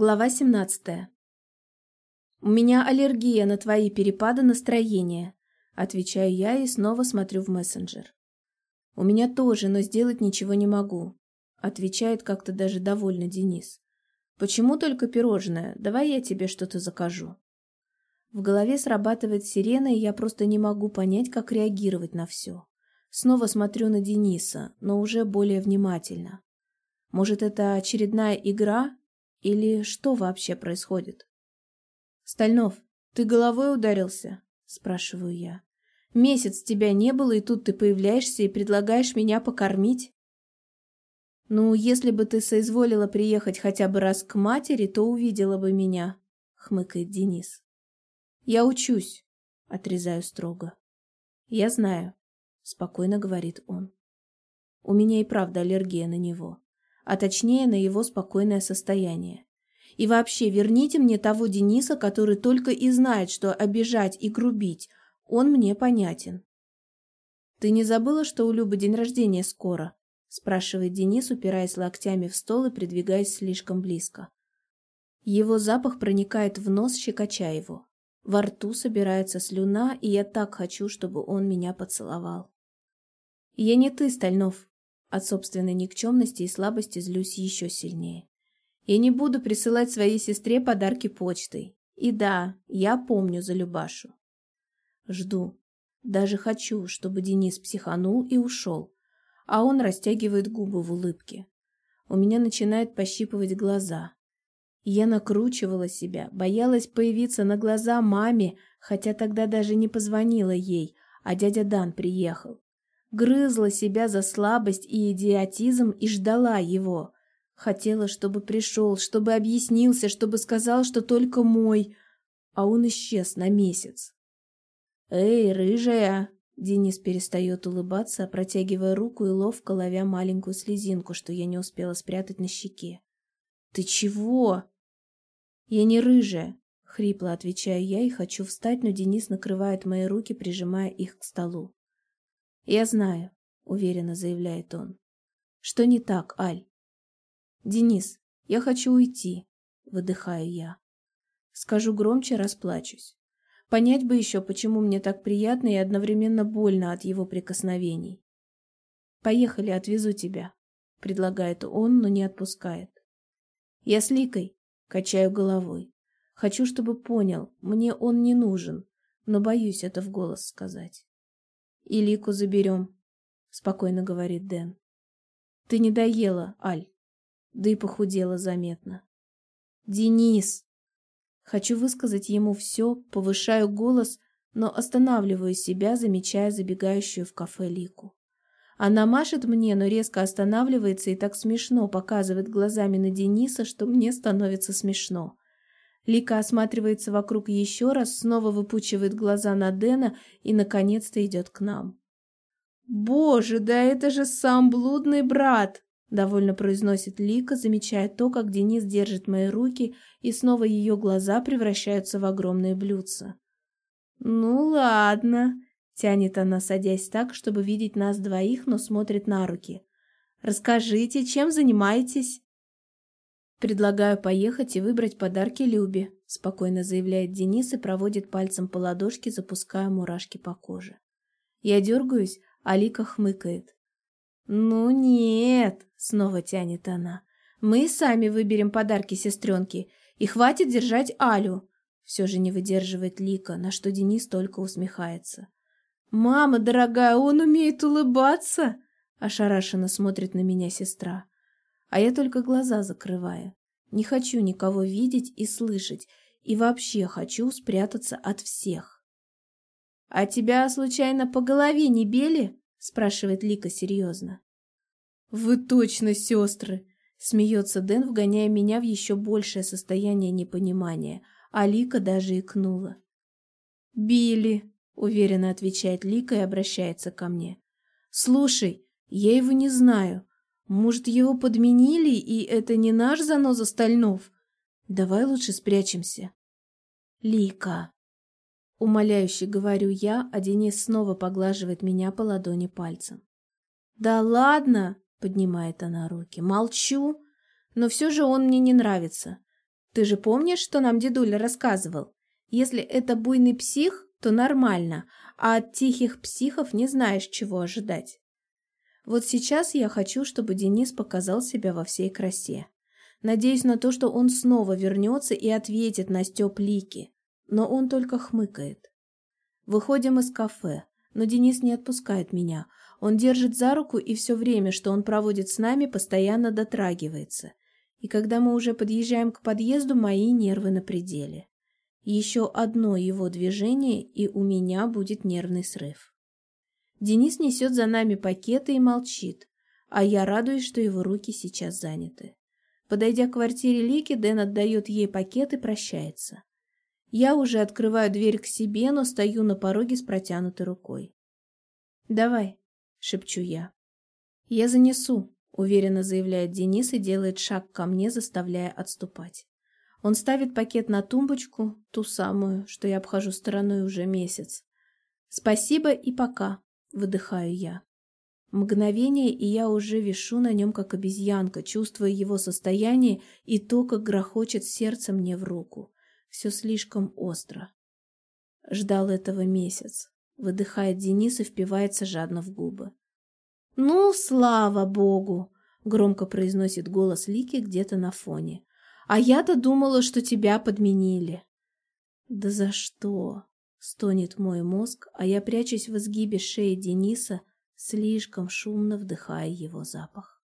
Глава 17. «У меня аллергия на твои перепады настроения», — отвечаю я и снова смотрю в мессенджер. «У меня тоже, но сделать ничего не могу», — отвечает как-то даже довольно Денис. «Почему только пирожное? Давай я тебе что-то закажу». В голове срабатывает сирена, и я просто не могу понять, как реагировать на все. Снова смотрю на Дениса, но уже более внимательно. Может, это очередная игра, или что вообще происходит? «Стальнов, ты головой ударился?» – спрашиваю я. «Месяц тебя не было, и тут ты появляешься и предлагаешь меня покормить?» «Ну, если бы ты соизволила приехать хотя бы раз к матери, то увидела бы меня», — хмыкает Денис. «Я учусь», — отрезаю строго. «Я знаю», — спокойно говорит он. «У меня и правда аллергия на него а точнее на его спокойное состояние. И вообще, верните мне того Дениса, который только и знает, что обижать и грубить. Он мне понятен. «Ты не забыла, что у Любы день рождения скоро?» спрашивает Денис, упираясь локтями в стол и придвигаясь слишком близко. Его запах проникает в нос, щекоча его. Во рту собирается слюна, и я так хочу, чтобы он меня поцеловал. «Я не ты, Стальнов», от собственной никчемности и слабости злюсь еще сильнее. Я не буду присылать своей сестре подарки почтой. И да, я помню за Любашу. Жду. Даже хочу, чтобы Денис психанул и ушел. А он растягивает губы в улыбке. У меня начинает пощипывать глаза. Я накручивала себя, боялась появиться на глаза маме, хотя тогда даже не позвонила ей, а дядя Дан приехал. Грызла себя за слабость и идиотизм и ждала его. Хотела, чтобы пришел, чтобы объяснился, чтобы сказал, что только мой. А он исчез на месяц. «Эй, рыжая!» Денис перестает улыбаться, протягивая руку и ловко ловя маленькую слезинку, что я не успела спрятать на щеке. «Ты чего?» «Я не рыжая», — хрипло отвечаю я и хочу встать, но Денис накрывает мои руки, прижимая их к столу. «Я знаю», — уверенно заявляет он. «Что не так, Аль?» «Денис, я хочу уйти», — выдыхаю я. Скажу громче, расплачусь. Понять бы еще, почему мне так приятно и одновременно больно от его прикосновений. «Поехали, отвезу тебя», — предлагает он, но не отпускает. «Я с Ликой», — качаю головой. Хочу, чтобы понял, мне он не нужен, но боюсь это в голос сказать. И Лику заберем, спокойно говорит Дэн. Ты не доела, Аль. Да и похудела заметно. Денис! Хочу высказать ему все, повышаю голос, но останавливаю себя, замечая забегающую в кафе Лику. Она машет мне, но резко останавливается и так смешно показывает глазами на Дениса, что мне становится смешно. Лика осматривается вокруг еще раз, снова выпучивает глаза на Дэна и, наконец-то, идет к нам. «Боже, да это же сам блудный брат!» — довольно произносит Лика, замечая то, как Денис держит мои руки, и снова ее глаза превращаются в огромные блюдца. «Ну ладно», — тянет она, садясь так, чтобы видеть нас двоих, но смотрит на руки. «Расскажите, чем занимаетесь?» «Предлагаю поехать и выбрать подарки Любе», — спокойно заявляет Денис и проводит пальцем по ладошке, запуская мурашки по коже. Я дергаюсь, а Лика хмыкает. «Ну нет», — снова тянет она. «Мы сами выберем подарки сестренке, и хватит держать Алю». Все же не выдерживает Лика, на что Денис только усмехается. «Мама дорогая, он умеет улыбаться!» Ошарашенно смотрит на меня сестра а я только глаза закрываю. Не хочу никого видеть и слышать, и вообще хочу спрятаться от всех. — А тебя, случайно, по голове не били? — спрашивает Лика серьезно. — Вы точно сестры! — смеется Дэн, вгоняя меня в еще большее состояние непонимания, а Лика даже икнула. — Били! — уверенно отвечает Лика и обращается ко мне. — Слушай, я его не знаю. Может, его подменили, и это не наш заноза Стальнов? Давай лучше спрячемся. Лика. Умоляюще говорю я, а Денис снова поглаживает меня по ладони пальцем. Да ладно, поднимает она руки. Молчу, но все же он мне не нравится. Ты же помнишь, что нам дедуля рассказывал? Если это буйный псих, то нормально, а от тихих психов не знаешь, чего ожидать. Вот сейчас я хочу, чтобы Денис показал себя во всей красе. Надеюсь на то, что он снова вернется и ответит на Степ Лики, но он только хмыкает. Выходим из кафе, но Денис не отпускает меня. Он держит за руку и все время, что он проводит с нами, постоянно дотрагивается. И когда мы уже подъезжаем к подъезду, мои нервы на пределе. Еще одно его движение, и у меня будет нервный срыв. Денис несет за нами пакеты и молчит, а я радуюсь, что его руки сейчас заняты. Подойдя к квартире Лики, Дэн отдает ей пакет и прощается. Я уже открываю дверь к себе, но стою на пороге с протянутой рукой. «Давай», — шепчу я. «Я занесу», — уверенно заявляет Денис и делает шаг ко мне, заставляя отступать. Он ставит пакет на тумбочку, ту самую, что я обхожу стороной уже месяц. «Спасибо и пока», — выдыхаю я. Мгновение, и я уже вишу на нем, как обезьянка, чувствуя его состояние и то, как грохочет сердце мне в руку. Все слишком остро. Ждал этого месяц. Выдыхает Денис и впивается жадно в губы. «Ну, слава богу!» — громко произносит голос Лики где-то на фоне. А я-то думала, что тебя подменили. Да за что? Стонет мой мозг, а я прячусь в изгибе шеи Дениса, слишком шумно вдыхая его запах.